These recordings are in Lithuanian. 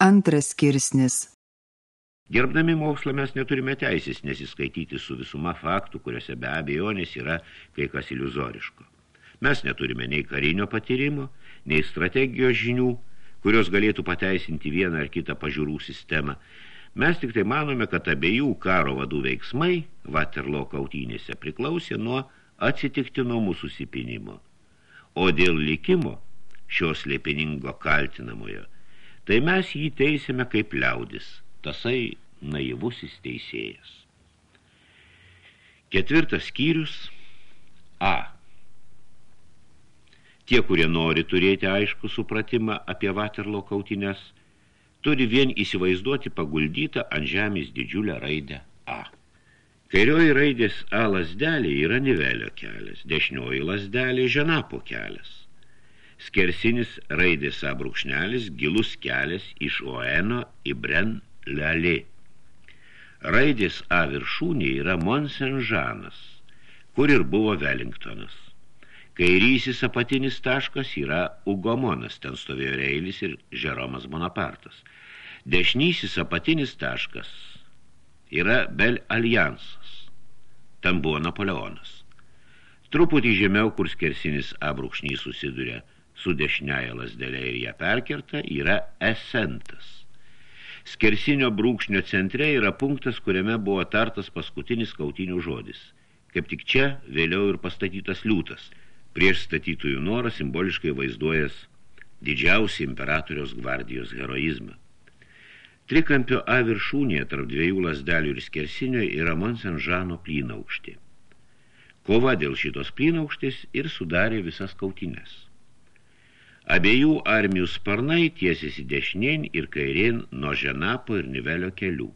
Antras skirsnis Gerbdami mokslą mes neturime teisės nesiskaityti su visuma faktų, kuriuose be abejonės yra kai kas iliuzoriško. Mes neturime nei karinio patyrimo, nei strategijos žinių, kurios galėtų pateisinti vieną ar kitą pažiūrų sistemą. Mes tik tai manome, kad abiejų karo vadų veiksmai Waterloo kautynėse priklausė nuo atsitiktinumų susipinimo. O dėl likimo šios lėpiningo kaltinamojo, tai mes jį teisime kaip liaudis – tasai naivusis teisėjas. Ketvirtas skyrius A. Tie, kurie nori turėti aišku supratimą apie Vaterlo kautines, turi vien įsivaizduoti paguldytą ant žemės didžiulę raidę A. Kairioji raidės A lasdelė yra nivelio kelias, dešinioji lasdelė ženapo kelias. Skersinis raidės A brūkšnelis, gilus kelias iš Oeno į Bren Lelė. Raidės A viršūnė yra Monsenžanas, kur ir buvo Wellingtonas. Kairysis apatinis taškas yra Ugomonas, ten stovėjo Reilis ir Žeromas Bonapartas. Dešnysis apatinis taškas yra Bel Aljansas, ten buvo Napoleonas. Truputį žemiau, kur skersinis abrūkšnys susiduria su dešiniaja lasdelė ir ją perkerta, yra Esentas. Skersinio brūkšnio centre yra punktas, kuriame buvo tartas paskutinis kautinių žodis. Kaip tik čia vėliau ir pastatytas liūtas. Prieš statytųjų norą simboliškai vaizduojas didžiausią imperatoriaus gvardijos heroizmą. Trikampio A viršūnėje tarp dviejų lasdelių ir skersinio yra Monsenžano plynaukštė. Kova dėl šitos plynaukštės ir sudarė visas kautinės. Abiejų armijų sparnai tiesėsi dešinien ir kairien nuo Ženapo ir Nivelio kelių.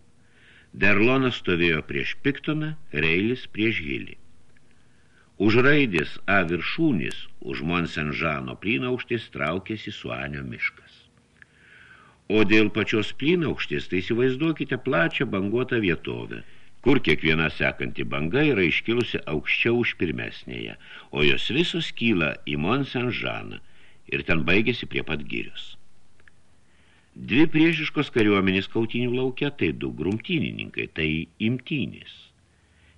Derlonas stovėjo prieš Piktoną, Reilis prieš Hilį. Už raidės A viršūnis, už Monsenžano plynaukštės traukėsi Suanio miškas. O dėl pačios plynaukštės, tai įsivaizduokite plačią banguotą vietovę, kur kiekviena sekanti banga yra iškilusi aukščiau už pirmesnėje, o jos visos kyla į Monsenžaną – ir ten baigėsi prie pat girius. Dvi priešiškos kariuomenės kautinių laukia, tai du grumtynininkai, tai imtynės.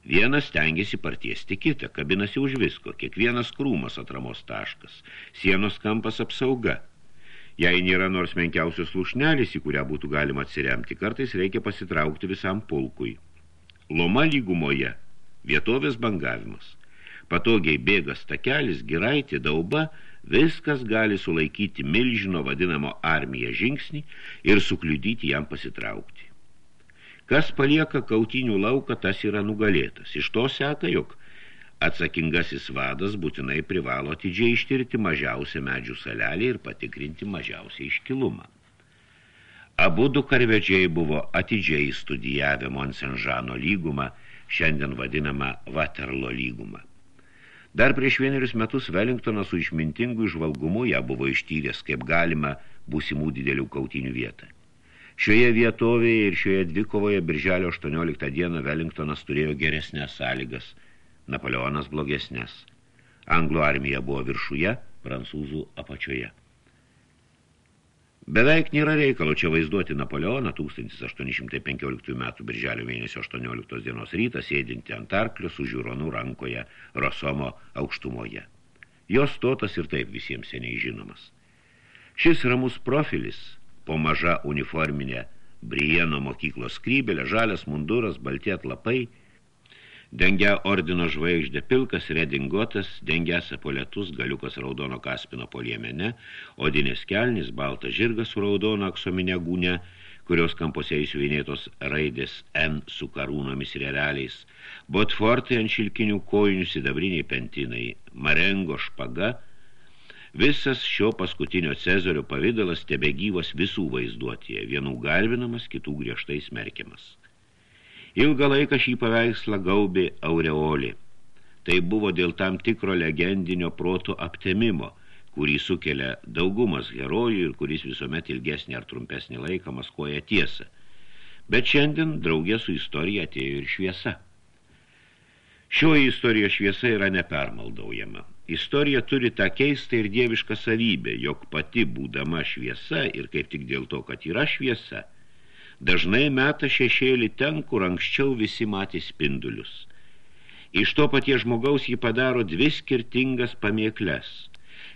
Vienas stengiasi partiesti kitą, kabinasi už visko, kiekvienas krūmas atramos taškas, sienos kampas apsauga. Jei nėra nors menkiausios lūšnelis, į kurią būtų galima atsiremti, kartais reikia pasitraukti visam pulkui. Loma lygumoje, vietovės bangavimas. Patogiai bėgas takelis, giraitė, dauba – Viskas gali sulaikyti milžino vadinamo armiją žingsnį ir sukliudyti jam pasitraukti. Kas palieka kautinių lauką, tas yra nugalėtas. Iš to seka, jog atsakingasis vadas būtinai privalo atidžiai ištirti mažiausią medžių salelį ir patikrinti mažiausią iškilumą. Abu du karvedžiai buvo atidžiai studijavę Monsenžano lygumą, šiandien vadinamą Waterlo lygumą. Dar prieš vienerius metus Wellingtonas su išmintingu išvalgumu ją buvo ištyręs, kaip galima būsimų didelių kautinių vietą. Šioje vietovėje ir šioje dvikovoje birželio 18 dieną Wellingtonas turėjo geresnės sąlygas, Napoleonas blogesnės. Anglų armija buvo viršuje, prancūzų apačioje. Beveik nėra reikalo čia vaizduoti Napoleoną 1815 metų birželio mėnesio 18 dienos rytą sėdinti ant arklio su žiūronų rankoje Rosomo aukštumoje. Jos stotas ir taip visiems seniai žinomas. Šis ramus profilis, po maža uniforminė Brieno mokyklos skrybelė, žalias munduras, balti atlapai – Dengia ordino žvaigždė pilkas, redingotas, dengias apoletus, galiukas raudono kaspino poliemene, odinės kelnis, baltas žirgas su raudono aksominė gūne, kurios kampose įsiuvinėtos raidės N su karūnomis realiais, botfortai ant šilkinių kojinių sidabriniai pentinai, marengo špaga, visas šio paskutinio Cezario pavidalas tebegyvas visų vaizduotėje, vienų garbinamas, kitų griežtai smerkiamas. Ilgą laiką šį paveikslą gaubė aureolė. Tai buvo dėl tam tikro legendinio proto aptemimo, kurį sukelia daugumas herojų ir kuris visuomet ilgesnį ar trumpesnį laiką maskuoja tiesą. Bet šiandien draugė su istorija atėjo ir šviesa. Šioji istorijos šviesa yra nepermaldaujama. Istorija turi tą keistą ir dievišką savybę, jog pati būdama šviesa ir kaip tik dėl to, kad yra šviesa, dažnai meta šešėlį ten, kur anksčiau visi matė spindulius. Iš to paties žmogaus jį padaro dvi skirtingas pamėkles.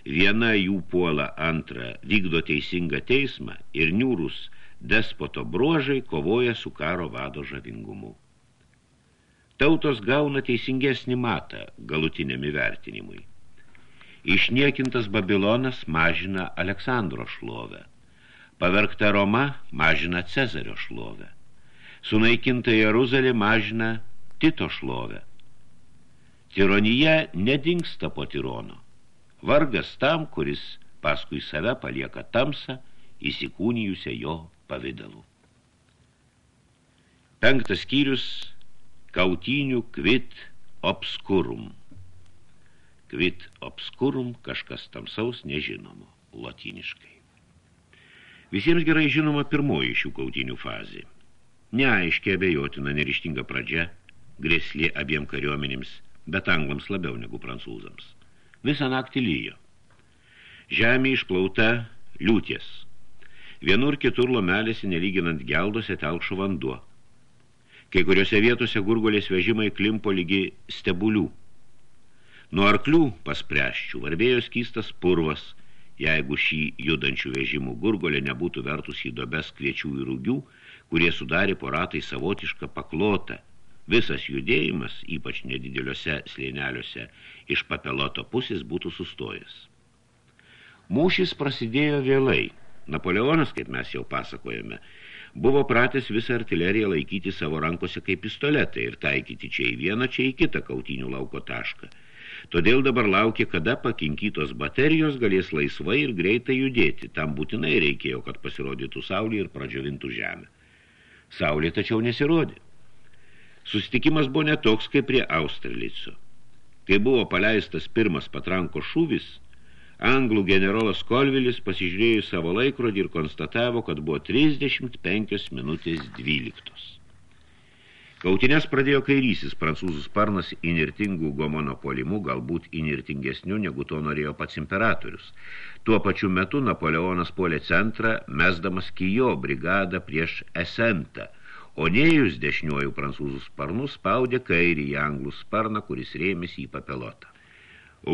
Viena jų puola antrą, vykdo teisingą teismą ir niūrus despoto bruožai kovoja su karo vado žavingumu. Tautos gauna teisingesnį matą galutiniam įvertinimui. Išniekintas Babilonas mažina Aleksandro šlovę. Pavergta Roma mažina Cezario šlovę. Sunaikinta Jeruzalė mažina Tito šlovę. Tironija nedingsta po tirono. Vargas tam, kuris paskui save palieka tamsą, įsikūnijusią jo pavidalu. Penktas skyrius Kautinių kvit obskurum. Kvit obskurum kažkas tamsaus nežinomo, latiniškai. Visiems gerai žinoma pirmoji šių kautinių fazė. Neaiškiai abejotina nerištinga pradžia, grėslė abiem kariuomenėms, bet anglams labiau negu prancūzams. Visą naktį lyjo. Žemė išplauta liūties. Vienur kitur lomelėsi nelyginant geldose telkšo vanduo – Kai kuriuose vietose gurgolės vežimai klimpo lygi stebulių. Nuo arklių paspręščių varbėjo skystas purvas, jeigu šį judančių vežimų gurgolė nebūtų vertus į dobes kviečių ir rūgių, kurie sudarė po ratai savotišką paklotą. Visas judėjimas, ypač nedideliuose slėneliuose, iš papeloto pusės būtų sustojęs. Mūšis prasidėjo vėlai. Napoleonas, kaip mes jau pasakojame, buvo pratęs visą artileriją laikyti savo rankose kaip pistoletai ir taikyti čia į vieną, čia į kitą kautinių lauko tašką. Todėl dabar laukia, kada pakinkytos baterijos galės laisvai ir greitai judėti. Tam būtinai reikėjo, kad pasirodytų saulė ir pradžiovintų žemę. Saulė tačiau nesirodė. Susitikimas buvo netoks kaip prie Austerlico. Kai buvo paleistas pirmas patranko šūvis – Anglų generolas Kolvilis pasižiūrėjo savo laikrodį ir konstatavo, kad buvo 35 minutės 12. Kautinės pradėjo kairysis prancūzų sparnas inirtingų gomono polimu, galbūt inirtingesniu, negu to norėjo pats imperatorius. Tuo pačiu metu Napoleonas polė centrą, mesdamas Kijo brigadą prieš Esentą, o nejus dešiniuoju prancūzų sparnu spaudė kairį į anglų sparną, kuris rėmėsi į papelotą.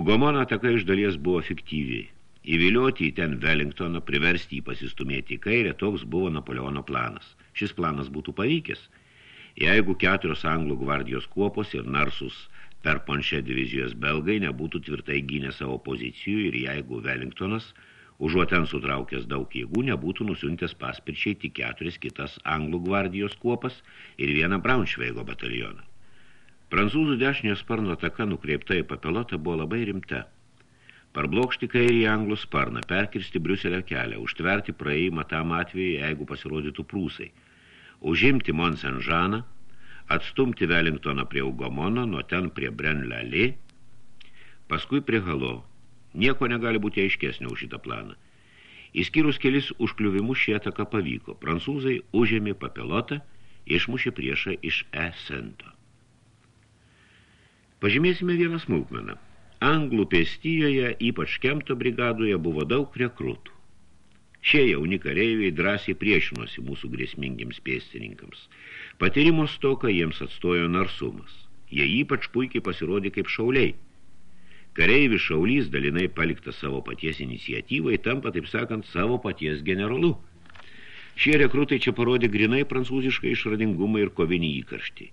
Ugomono ataka iš dalies buvo fiktyviai. Įvilioti į ten Wellingtoną, priversti jį pasistumėti į kairę, toks buvo Napoleono planas. Šis planas būtų pavykęs, jeigu keturios anglų gvardijos kuopos ir narsus per ponšę divizijos belgai nebūtų tvirtai gynę savo pozicijų ir jeigu Wellingtonas, užuot ten sutraukęs daug jėgų, nebūtų nusiuntęs paspirčiai tik keturis kitas anglų gvardijos kuopas ir vieną Braunšveigo batalioną. Prancūzų dešinio sparno ataka nukreipta į papilotą buvo labai rimta. Parblokšti kairį anglų sparną, perkirsti Briuselio kelią, užtverti praėjimą tam atveju, jeigu pasirodytų prūsai, užimti Monsenžaną, atstumti Wellingtoną prie Ugomono, nuo ten prie Brenlalė, paskui prie Halo. Nieko negali būti aiškesnio už šitą planą. Įskyrus kelis užkliuvimus šį ataką pavyko. Prancūzai užėmė papilotą, išmušė priešą iš E-sento. Pažymėsime vieną smulkmeną. Anglų pėstijoje, ypač Kemto brigadoje, buvo daug rekrutų. Šie jauni kareiviai drąsiai priešinosi mūsų grėsmingiams pėstininkams. Patyrimo stoka jiems atstojo narsumas. Jie ypač puikiai pasirodė kaip šauliai. Kareivis šaulys dalinai paliktas savo paties iniciatyvai, tampa, taip sakant, savo paties generalu. Šie rekrutai čia parodė grinai prancūzišką išradingumą ir kovinį įkarštį.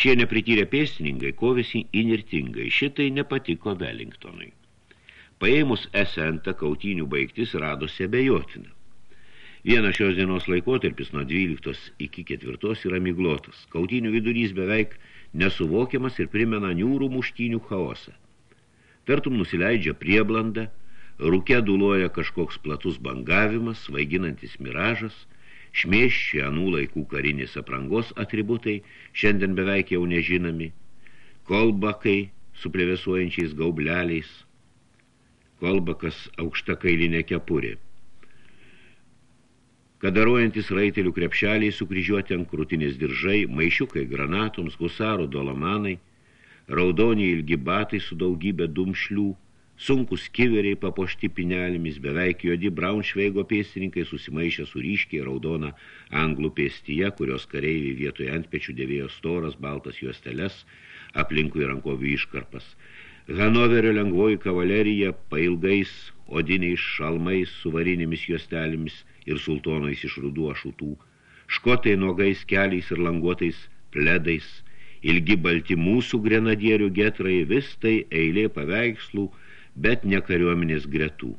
Šie neprityrę pėstininkai kovėsi inirtingai, šitai nepatiko Wellingtonui. Paėmus esentą kautinių baigtis radosi abejotina. Vienas šios dienos laikotarpis nuo 12 iki 4 yra miglotas. Kautinių vidurys beveik nesuvokiamas ir primena niūrų muštinių chaosą. Tartum nusileidžia prieblanda, rūke duloja kažkoks platus bangavimas, svaiginantis miražas – šmėščiai anų laikų karinės aprangos atributai, šiandien beveik jau nežinomi, kolbakai su plėvesuojančiais gaubleliais, kolbakas aukšta kailinė kepurė, kadaruojantis raitelių krepšeliai sukryžiuoti ant krūtinės diržai, maišiukai granatoms, husarų dolomanai, raudoniai ilgi batai su daugybė dumšlių, sunkus kiveriai papošti pinelėmis, beveik juodi Braunšveigo pėstininkai susimaišę su ryškiai raudona anglų pėstyje, kurios kareiviai vietoje antpečių dėvėjo storas baltas juosteles, aplinkui rankovių iškarpas. Hanoverio lengvoji kavalerija pailgais odiniais šalmais su varinėmis juostelėmis ir sultonais iš rudų ašutų, škotai nuogais keliais ir languotais pledais, ilgi balti mūsų grenadierių getrai, vis tai eilė paveikslų, bet ne kariuomenės gretų.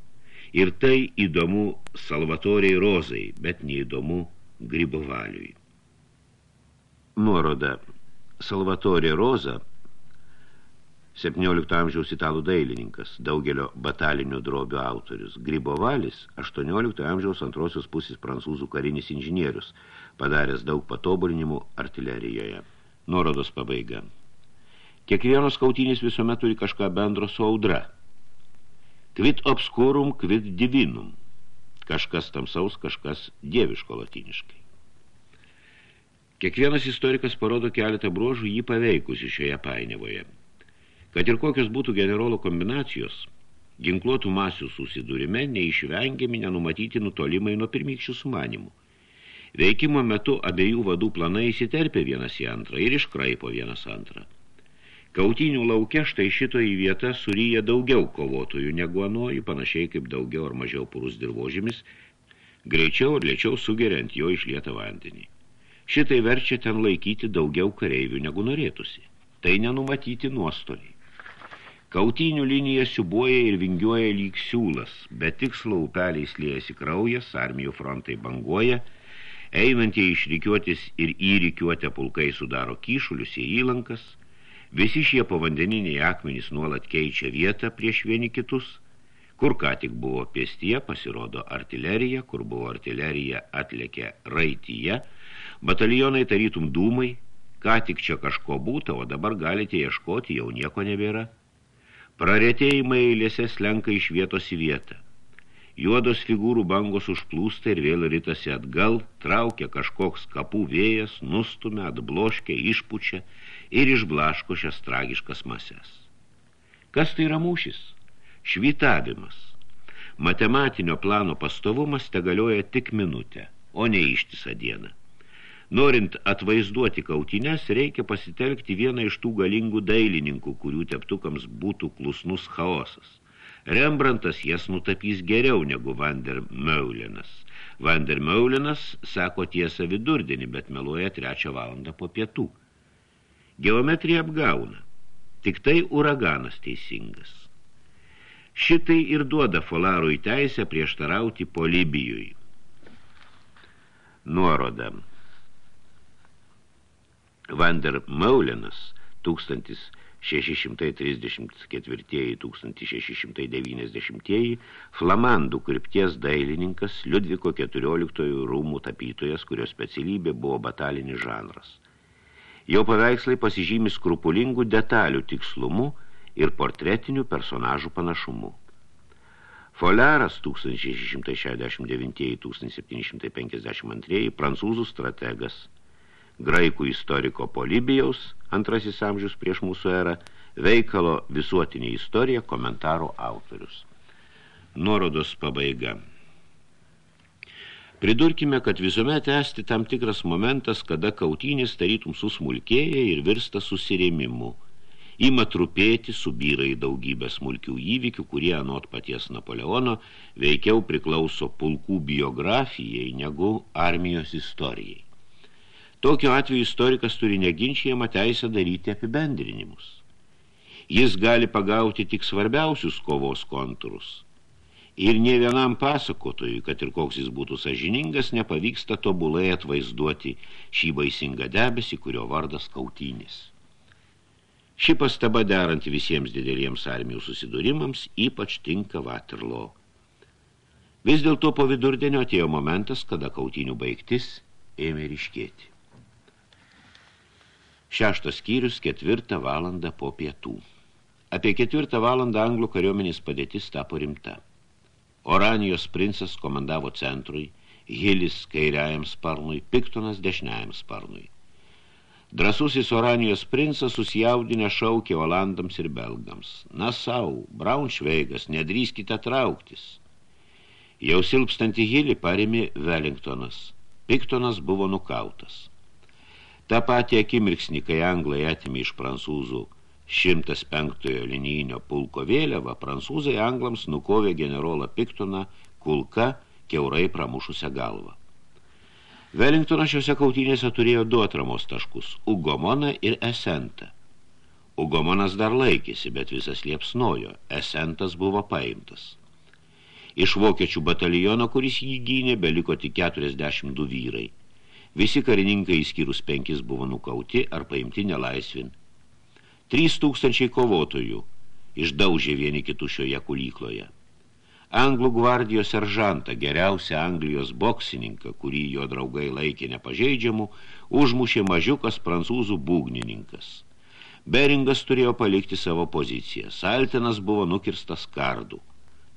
Ir tai įdomu Salvatoriai Rozai, bet neįdomu Gribovaliui. Nuoroda. Salvatorė Roza, 17 amžiaus italų dailininkas, daugelio batalinių drobių autorius. Gribovalis, 18 amžiaus antrosios pusės prancūzų karinis inžinierius, padaręs daug patobulinimų artilerijoje. Nuorodos pabaiga. Kiekvienos kautinės visuomet turi kažką bendro su audra – Quid obscurum, quid divinum. Kažkas tamsaus, kažkas dieviško latiniškai. Kiekvienas istorikas parodo keletą bruožų jį paveikusi šioje painiavoje. Kad ir kokios būtų generolo kombinacijos, ginkluotų masių susidūrime neišvengiami nenumatyti nutolimai nuo pirmykščių sumanimų. Veikimo metu abiejų vadų planai įsiterpia vienas į antrą ir iškraipo vienas antrą. Kautinių lauke štai šito į vietą suryja daugiau kovotojų negu anuoju, panašiai kaip daugiau ar mažiau purus dirbožymis, greičiau ir lėčiau sugeriant jo išlietą vandenį. Šitai verčia ten laikyti daugiau kareivių negu norėtųsi. Tai nenumatyti nuostoliai. Kautinių linija siubuoja ir vingiuoja lyg siūlas, bet tikslo upeliais liejasi kraujas, armijų frontai banguoja, einantie išrikiuotis ir įrikiuotę pulkai sudaro kyšulius į įlankas – Visi šie povandeniniai akmenys nuolat keičia vietą prieš vieni kitus. Kur ką tik buvo pėstyje, pasirodo artilerija, kur buvo artilerija atlėkė raityje, batalionai tarytum dūmai, ką tik čia kažko būta, o dabar galite ieškoti, jau nieko nebėra. Praretėjimai eilėse slenka iš vietos į vietą. Juodos figūrų bangos užplūsta ir vėl ritasi atgal, traukia kažkoks kapų vėjas, nustumia, atbloškia, išpučia – ir išblaško šias tragiškas mases. Kas tai yra mūšis? Švytavimas. Matematinio plano pastovumas te galioja tik minutę, o ne ištisą dieną. Norint atvaizduoti kautines, reikia pasitelkti vieną iš tų galingų dailininkų, kurių teptukams būtų klusnus chaosas. Rembrantas jas nutapys geriau negu Vander Meulenas. Vander Meulenas sako tiesą vidurdienį, bet meluoja trečią valandą po pietų. Geometrija apgauna. Tik tai uraganas teisingas. Šitai ir duoda Folarui teisę prieštarauti Polibijui. Nuoroda. Vander Maulenas 1634-1690 flamandų krypties dailininkas Liudviko 14 rūmų tapytojas, kurio specialybė buvo batalinis žanras – Jo paveikslai pasižymi skrupulingų detalių tikslumu ir portretinių personažų panašumu. Foleras 1669-1752 prancūzų strategas, graikų istoriko Polibijaus, antrasis amžius prieš mūsų erą, veikalo visuotinė istorija komentaro autorius. Nuorodos pabaiga. Pridurkime, kad visuomet esti tam tikras momentas, kada kautinis tarytum susmulkėja ir virsta susirėmimu. Ima trupėti, subyra į daugybę smulkių įvykių, kurie anot paties Napoleono veikiau priklauso pulkų biografijai negu armijos istorijai. Tokiu atveju istorikas turi neginčiamą teisę daryti apibendrinimus. Jis gali pagauti tik svarbiausius kovos kontūrus – Ir ne vienam pasakotojui, kad ir koks jis būtų sažiningas, nepavyksta tobulai atvaizduoti šį baisingą debesį, kurio vardas kautynis. Ši pastaba derant visiems dideliems armijų susidūrimams ypač tinka Vaterlo. Vis dėlto po vidurdienio atėjo momentas, kada kautinių baigtis ėmė ryškėti. Šeštas skyrius ketvirtą valandą po pietų. Apie ketvirtą valandą anglų kariuomenės padėtis tapo rimta. Oranijos princas komandavo centrui, Hilis kairiajam sparnui, Piktonas dešiniajam sparnui. Drasusis Oranijos princas susijaudinę šaukė Olandams ir Belgams. Na sau, Braunšveigas, nedrįskite trauktis. Jau silpstantį hilį parėmė Wellingtonas. Piktonas buvo nukautas. Ta patį akimirksnį, kai anglai atimė iš prancūzų 105 linijinio pulko vėliavą, prancūzai anglams nukovė generolą Piktoną kulka keurai pramušusią galvą. Wellingtonas šiuose kautynėse turėjo du atramos taškus – Ugomoną ir Esentą. Ugomonas dar laikėsi, bet visas liepsnojo. Esentas buvo paimtas. Iš vokiečių bataliono, kuris jį gynė, beliko tik 42 vyrai. Visi karininkai įskyrus penkis buvo nukauti ar paimti nelaisvin. 3000 kovotojų išdaužė vieni kitų šioje kulykloje. Anglų gvardijos seržantą, geriausią Anglijos boksininką, kurį jo draugai laikė nepažeidžiamų, užmušė mažiukas prancūzų būgnininkas. Beringas turėjo palikti savo poziciją. Saltinas buvo nukirstas kardų.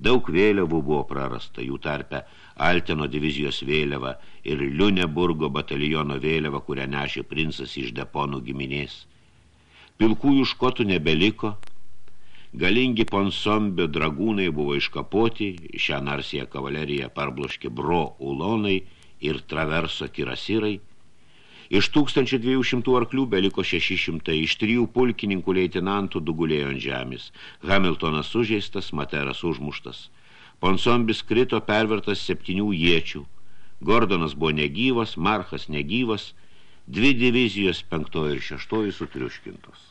Daug vėliavų buvo prarasta, jų tarpe Alteno divizijos vėliava ir Liuneburgo bataliono vėliava, kurią nešė princas iš deponų giminės. Pilkųjų škotų nebeliko, Galingi ponsombio dragūnai buvo iškapoti, šią narsiją kavaleriją parbloškė bro ulonai ir traverso kirasirai. Iš 1200 arklių beliko 600, iš trijų pulkininkų leitinantų dugulėjo ant žemės. Hamiltonas sužeistas, Materas užmuštas. Ponsombis krito pervertas septynių iečių. Gordonas buvo negyvas, Marchas negyvas, dvi divizijos penktoji ir šeštoji sutriuškintos.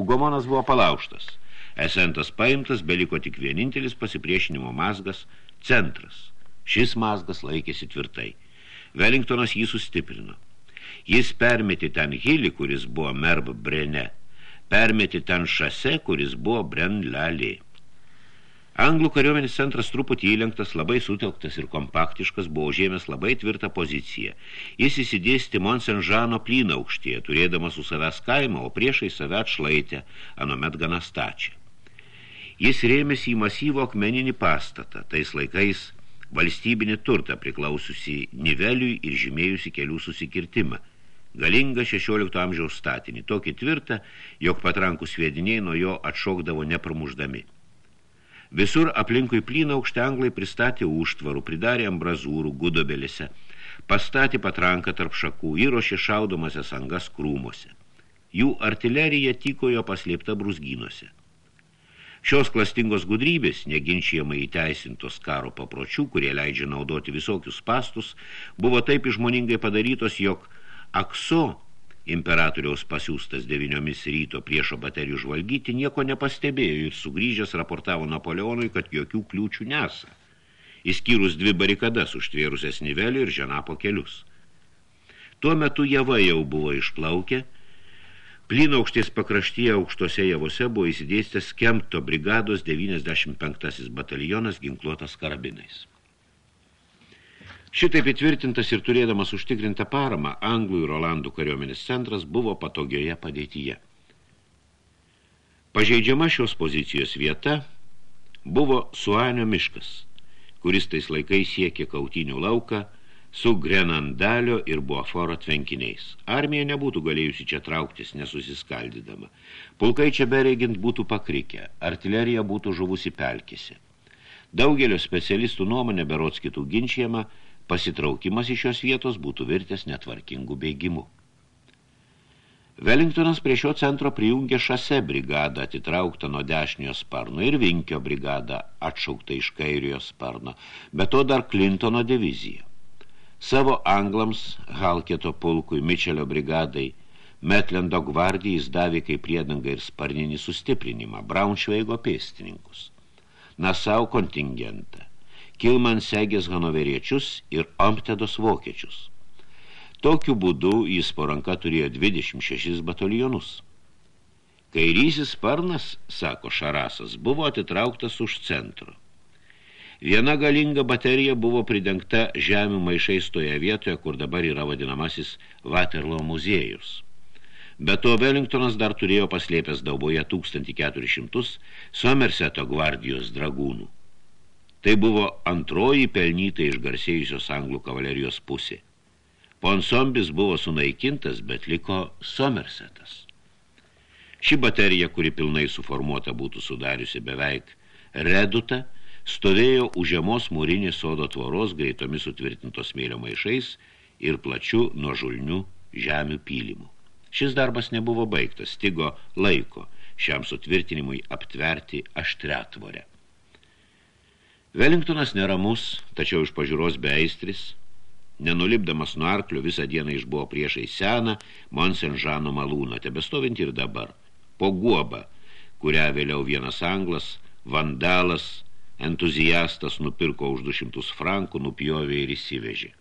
Ugomonas buvo palauštas. Esentas paimtas, beliko tik vienintelis pasipriešinimo mazgas – centras. Šis mazgas laikėsi tvirtai. Wellingtonas jį sustiprino. Jis permeti ten Hilį, kuris buvo Merb Brene, permeti ten Šase, kuris buvo Bren Lalė. Anglų kariuomenės centras truputį įlenktas, labai sutelktas ir kompaktiškas, buvo žėmės labai tvirtą poziciją. Jis įsidėsti Monsenžano plyną aukštėje, turėdamas su savęs kaimą, o priešai save atšlaitę, anomet gana stačią. Jis rėmėsi į masyvo akmeninį pastatą, tais laikais valstybinį turtą priklausiusi niveliui ir žymėjusi kelių susikirtimą. Galingą 16 amžiaus statinį, tokį tvirtą, jog patrankų sviediniai nuo jo atšokdavo nepramuždami. Visur aplinkui plyną aukštę anglai pristatė užtvarų, pridarė ambrazūrų gudobelėse, pastatė patranką tarp šakų, įrošė šaudomasias angas krūmuose. Jų artilerija tykojo paslėpta brusgynuose. Šios klastingos gudrybės, neginčiamai įteisintos karo papročių, kurie leidžia naudoti visokius pastus, buvo taip išmoningai padarytos, jog Akso, imperatoriaus pasiūstas devyniomis ryto priešo baterijų žvalgyti, nieko nepastebėjo ir sugrįžęs raportavo Napoleonui, kad jokių kliūčių nesa, įskyrus dvi barikadas užtvėrusias nivelį ir ženapo kelius. Tuo metu java jau buvo išplaukę, Plyno aukštės pakraštyje aukštose javose buvo įsidėstęs Kempto brigados 95 batalionas ginkluotas karabinais. Šitaip įtvirtintas ir turėdamas užtikrintą paramą, Anglų ir Olandų kariuomenės centras buvo patogioje padėtyje. Pažeidžiama šios pozicijos vieta buvo Suanio miškas, kuris tais laikais siekė kautinių lauką – su Grenandalio ir Buaforo tvenkiniais. Armija nebūtų galėjusi čia trauktis nesusiskaldydama. Pulkai čia bereigint būtų pakrikę, artilerija būtų žuvusi pelkėse. Daugelio specialistų nuomonė berots kitų ginčiama, pasitraukimas iš šios vietos būtų virtęs netvarkingų bėgimų. Wellingtonas prie šio centro prijungė šase brigadą atitrauktą nuo dešinio sparno ir Vinkio brigadą atšauktą iš kairio sparno, bet to dar Clintono diviziją. Savo anglams, Halketo pulkui, Mičelio brigadai, Metlendo gvardijai jis davė kaip priedangą ir sparninį sustiprinimą, Braunšveigo pėstininkus, Nasau kontingentą, Kilman segės hanoveriečius ir Omtedos vokiečius. Tokiu būdu jis po ranka turėjo 26 batalionus. Kairysis sparnas, sako Šarasas, buvo atitrauktas už centro. Viena galinga baterija buvo pridengta žemių maišais toje vietoje, kur dabar yra vadinamasis Waterloo muziejus. Be to, Wellingtonas dar turėjo paslėpęs dauboje 1400 Somerseto gvardijos dragūnų. Tai buvo antroji pelnytai išgarsėjusios anglų kavalerijos pusė. Ponsombis buvo sunaikintas, bet liko Somersetas. Ši baterija, kuri pilnai suformuota būtų sudariusi beveik redutą, stovėjo už žemos mūrinės sodo tvoros greitomis sutvirtintos smėlio maišais ir plačių nuo žulnių žemių pylimų. Šis darbas nebuvo baigtas, stigo laiko šiam sutvirtinimui aptverti aštretvorę. Velingtonas neramus, tačiau iš pažiūros beaistris, nenulipdamas nuo arklio visą dieną išbuvo priešai seną Monsenžano malūną, tebestovint ir dabar, po guobą, kurią vėliau vienas anglas, vandalas, entuziastas nupirko už 200 frankų, nupjovė ir įsivežė.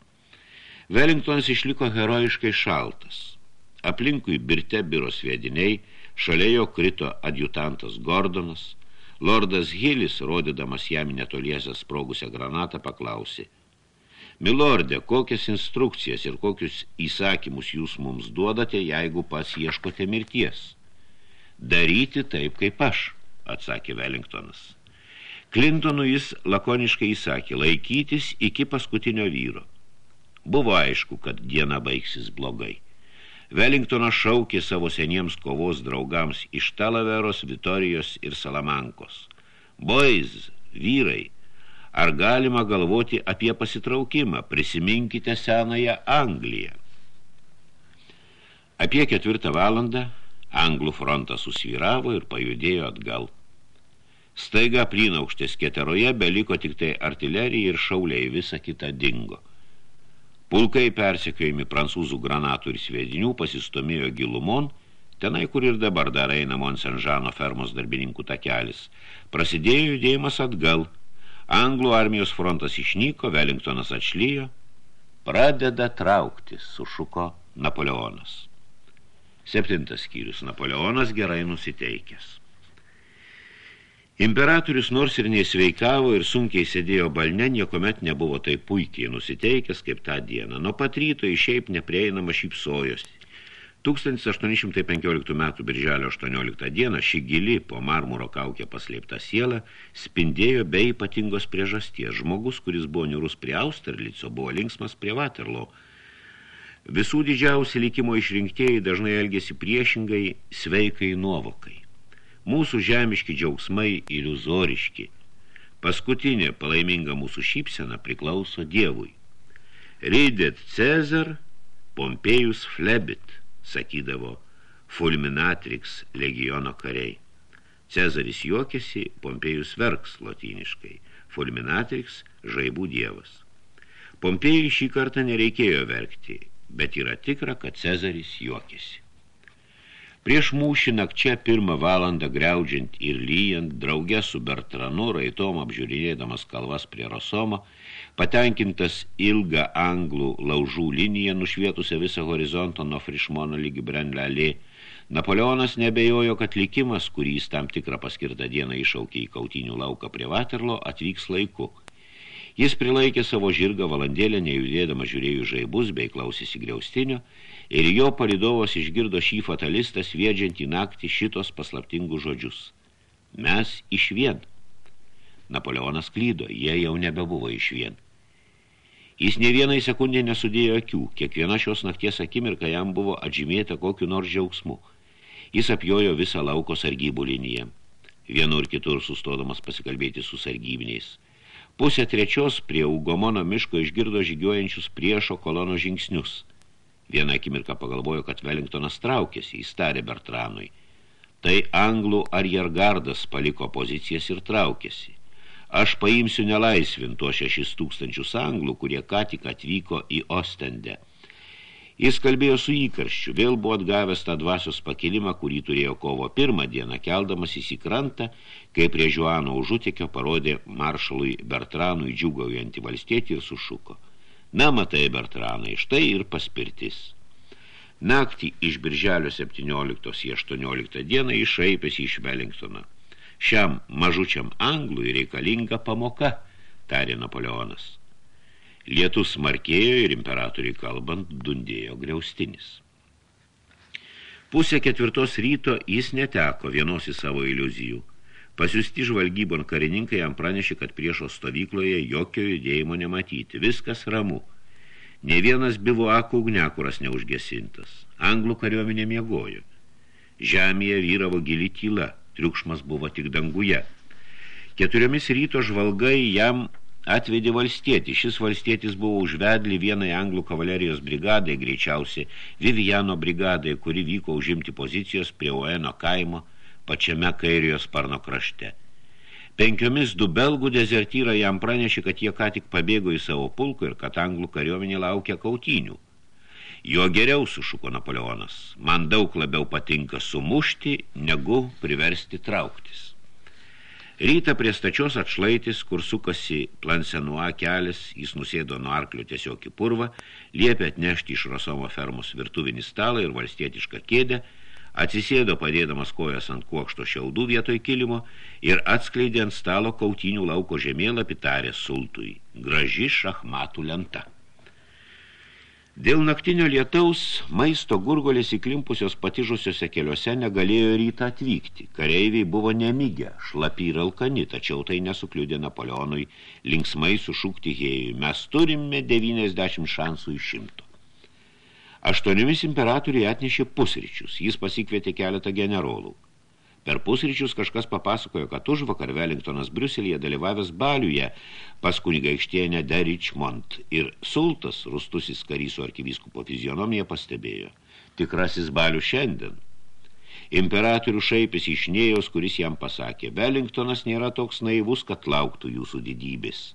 Velingtonas išliko herojiškai šaltas. Aplinkui birte biro sviediniai, šalia jo krito adjutantas Gordonas. Lordas Hilis, rodydamas jam netoliesę sprogusią granatą, paklausė. Milordė, kokias instrukcijas ir kokius įsakymus jūs mums duodate, jeigu pas ieškote mirties? Daryti taip, kaip aš, atsakė Velingtonas. Clintonų jis lakoniškai įsakė laikytis iki paskutinio vyro. Buvo aišku, kad diena baigsis blogai. Velingtonas šaukė savo seniems kovos draugams iš Talaveros, Vitorijos ir Salamankos. Boys, vyrai, ar galima galvoti apie pasitraukimą? Prisiminkite senąją Angliją. Apie ketvirtą valandą Anglų frontas susvyravo ir pajudėjo atgal. Staiga plynaukštės keteroje beliko tik tai artilerija ir šauliai visą kitą dingo. Pulkai persekiojami prancūzų granatų ir sviedinių pasistomėjo gilumon, tenai, kur ir dabar dar eina Monsenžano fermos darbininkų takelis. Prasidėjo judėjimas atgal. Anglų armijos frontas išnyko, Velingtonas atšlyjo. Pradeda trauktis, sušuko Napoleonas. Septintas skyrius. Napoleonas gerai nusiteikęs. Imperatorius nors ir neįsveikavo ir sunkiai sėdėjo balne, niekomet nebuvo taip puikiai nusiteikęs kaip tą dieną. Nuo pat ryto išeip neprieinama šypsojosi. 1815 metų birželio 18 dieną ši gili po marmuro kaukę paslėpta siela spindėjo be ypatingos priežasties. Žmogus, kuris buvo niurus prie Austerlico, buvo linksmas prie Waterloo. Visų didžiausi likimo išrinktieji dažnai elgėsi priešingai sveikai nuovokai. Mūsų žemiški džiaugsmai iliuzoriški. Paskutinė palaiminga mūsų šypsena priklauso Dievui. Reidet Cezar, Pompėjus Flebit, sakydavo fulminatrix legiono kariai. Cezaris juokėsi, Pompėjus verks lotyniškai, fulminatrix žaibų dievas. Pompėjui šį kartą nereikėjo verkti, bet yra tikra, kad Cezaris juokėsi. Prieš mūšį nakčia pirmą valandą greudžiant ir lyjant, drauge su Bertranu raitom apžiūrėdamas kalvas prie Rosomo, patenkintas ilgą anglų laužų liniją, nušvietusią visą horizontą nuo Frišmono lygi Brenlelė, Napoleonas nebejojo, kad likimas, kurį jis tam tikrą paskirtą dieną išaukė į kautinių lauką prie Vaterlo, atvyks laiku. Jis prilaikė savo žirgą valandėlę, nejudėdama žiūrėjų žaibus bei klausėsi griaustinio, ir jo palidovas išgirdo šį fatalistą sviedžiant į naktį šitos paslaptingus žodžius. Mes iš vien. Napoleonas klydo, jie jau nebebuvo iš vien. Jis ne vienai sekundė nesudėjo akių, kiekviena šios nakties akimirka jam buvo atžymėta kokiu nors džiaugsmu. Jis apjojo visą lauko sargybų liniją, vienur kitur sustodamas pasikalbėti su sargybiniais. Pusę trečios prie Ugomono miško išgirdo žygiuojančius priešo kolono žingsnius – Vieną akimirką pagalvojo, kad Wellingtonas traukėsi, jis tarė Bertranui. Tai anglų arjergardas paliko pozicijas ir traukėsi. Aš paimsiu nelaisvin tuo šešis tūkstančius anglų, kurie ką tik atvyko į Ostendę. Jis kalbėjo su įkarščiu, vėl buvo atgavęs tą dvasios pakilimą, kurį turėjo kovo pirmą dieną, keldamas į krantą, kai prie Žuano užutekio parodė maršalui Bertranui džiugaujantį valstietį ir sušuko. Na, matai, Bertranai, štai ir paspirtis. Naktį iš birželio 17 į 18 dieną išaipėsi iš Wellingtoną. Šiam mažučiam anglui reikalinga pamoka, tarė Napoleonas. Lietus smarkėjo ir imperatoriai kalbant dundėjo griaustinis. Pusę ketvirtos ryto jis neteko vienos į savo iliuzijų – Pasiusti žvalgybon karininkai jam pranešė, kad priešo stovykloje jokio judėjimo nematyti. Viskas ramu. Ne vienas bivuako ugniakuras neužgesintas. Anglų kariuomenė miegojo. Žemėje vyravo gili tyla, triukšmas buvo tik danguje. Keturiomis ryto žvalgai jam atvedė valstietį. Šis valstietis buvo užvedli vienai anglų kavalerijos brigadai, greičiausiai Viviano brigadai, kuri vyko užimti pozicijos prie Oeno kaimo pačiame kairijos sparno krašte. Penkiomis du belgų dezertyrai jam pranešė, kad jie ką tik pabėgo į savo pulką ir kad anglų kariuomenė laukia kautynių. Jo geriau sušuko Napoleonas. Man daug labiau patinka sumušti, negu priversti trauktis. Rytą prie stačios atšlaitis, kur sukasi plansenua kelias, jis nusėdo nuo arklio tiesiog į purvą, liepė atnešti iš Rosomo fermos virtuvinį stalą ir valstietišką kėdę, atsisėdo padėdamas kojas ant kuokšto šiaudų vietoj kilimo ir atskleidė ant stalo kautinių lauko žemėlapį tarė sultui. Graži šachmatų lenta. Dėl naktinio lietaus maisto gurgolės įklimpusios patižusiuose keliuose negalėjo rytą atvykti. Kareiviai buvo nemygę, šlapi ir alkani, tačiau tai nesukliudė Napoleonui linksmai sušūkti hėjui. Mes turime 90 šansų iš šimto. Aštuoniomis imperatoriai atnešė pusryčius. Jis pasikvietė keletą generolų. Per pusryčius kažkas papasakojo, kad už vakar Wellingtonas Briuselėje dalyvavęs baliuje pas kunigaikštienę de Richmond ir sultas, rustusis karys su arkivyskupo fizionomija, pastebėjo. Tikrasis balių šiandien. Imperatorių šaipės iš Nėjos, kuris jam pasakė, Wellingtonas nėra toks naivus, kad lauktų jūsų didybės.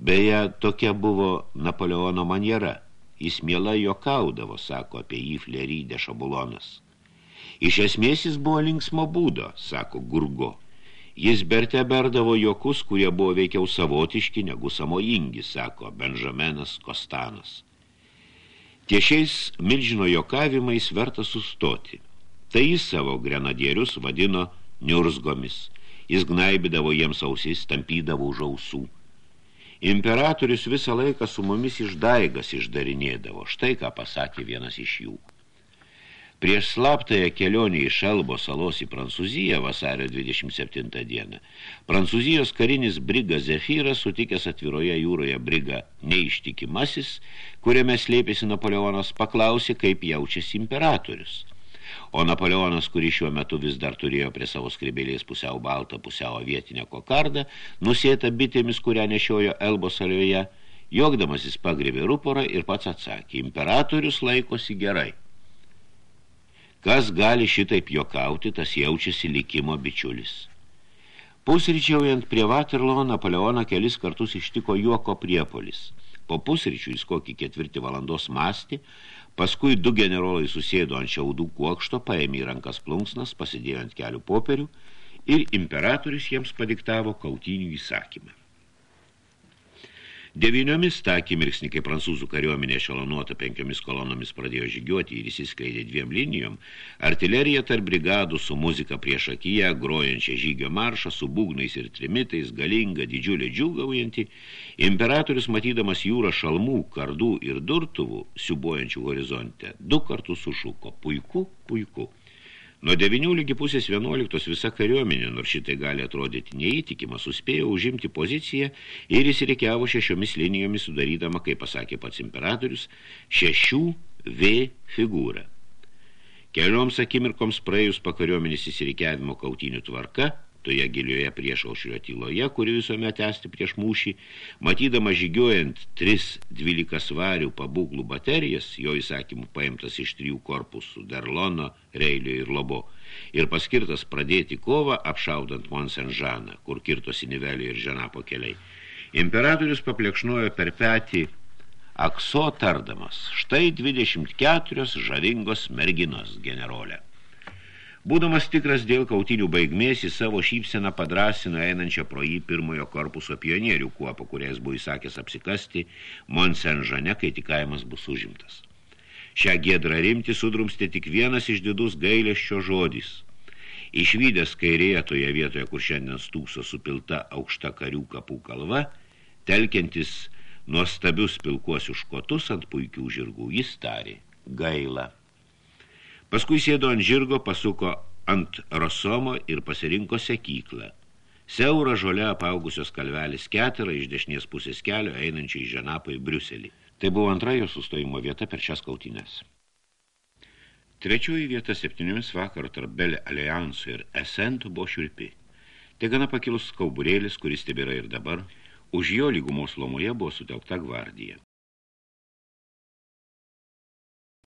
Beje, tokia buvo Napoleono maniera. Jis mielai jokaudavo, sako apie jį flerį de šabulonas. Iš esmės jis buvo linksmo būdo, sako Gurgo. Jis berte berdavo jokus, kurie buvo veikiau savotiški negu samojingi, sako Benžamenas Kostanas. Tiešiais milžino jokavimais verta sustoti. Tai jis savo grenadierius vadino niurzgomis. Jis gnaibydavo jiems ausis, tampydavo už ausų. Imperatorius visą laiką su mumis išdaigas išdarinėdavo. Štai ką pasakė vienas iš jų. Prieš slaptąją kelionę iš Elbo salos į Prancūziją vasario 27 dieną, Prancūzijos karinis briga Zefyras sutikęs atviroje jūroje briga neištikimasis, kuriame slėpėsi Napoleonas, paklausė, kaip jaučiasi imperatorius. O Napoleonas, kuris šiuo metu vis dar turėjo prie savo skribėlės pusiau baltą, pusiau vietinę kokardą, nusėta bitėmis, kurią nešiojo Elbo salioje, jogdamasis pagrėbė ruporą ir pats atsakė, imperatorius laikosi gerai. Kas gali šitaip jokauti, tas jaučiasi likimo bičiulis. Pusryčiaujant prie Vaterlo, Napoleoną kelis kartus ištiko juoko priepolis. Po pusryčių jis kokį ketvirtį valandos mąstį, paskui du generolai susėdo ant šiaudų kuokšto, paėmė į rankas plunksnas, pasidėjo ant kelių popierių ir imperatorius jiems padiktavo kautinių įsakymą. Devyniomis tą akimirksnį, kai prancūzų kariuomenė šalonuota penkiomis kolonomis pradėjo žygiuoti ir įsiskleidė dviem linijom, artilerija tarp brigadų su muzika prieš akiją, grojančią žygio maršą, su būgnais ir trimitais, galinga, didžiulė džiūgaujanti, imperatorius, matydamas jūrą šalmų, kardų ir durtuvų, siubuojančių horizonte, du kartus sušuko puiku, puiku. Nuo 9 lygi pusės 11 visa kariuomenė, nors šitai gali atrodyti neįtikima, suspėjo užimti poziciją ir įsireikiavo šešiomis linijomis sudarydama, kaip pasakė pats imperatorius, šešių V figūrą. Kelioms akimirkoms praėjus pakariuomenės įsireikiavimo kautinių tvarka – toje gilioje prieš aušrio tyloje, kuri visuomet esti prieš mūšį, matydama žygiuojant tris dvylika svarių pabūklų baterijas, jo įsakymų paimtas iš trijų korpusų – Derlono, Reilio ir Lobo, ir paskirtas pradėti kovą apšaudant Monsenžaną, kur kirtosi Nivelio ir Žanapo keliai. Imperatorius paplekšnojo per petį akso tardamas, štai 24 žavingos merginos generolė. Būdamas tikras dėl kautinių baigmės, į savo šypseną padrasino einančią pro jį pirmojo korpuso pionierių kuopą, kuriais buvo įsakęs apsikasti Monsenžane, kai tik kaimas bus užimtas. Šią giedrą rimtį sudrumstė tik vienas iš didus gailėščio žodis. Išvydęs kairėje toje vietoje, kur šiandien stūkso supilta aukšta karių kapų kalva, telkiantis nuostabius pilkuosius škotus ant puikių žirgų, jis tarė gaila. Paskui sėdo ant žirgo, pasuko ant rosomo ir pasirinko sekyklą. Siaura žolė apaugusios kalvelis ketira iš dešinės pusės kelio einančiai į Ženapą į Briuselį. Tai buvo antra jo sustojimo vieta per šias kautynės. Trečioji vieta septyniomis vakaro tarp Belle Alliance ir Esento buvo šiurpi. Tai gana pakilus kauburėlis, kuris tebėra ir dabar, už jo lygumos lomoje buvo sutelkta gvardija.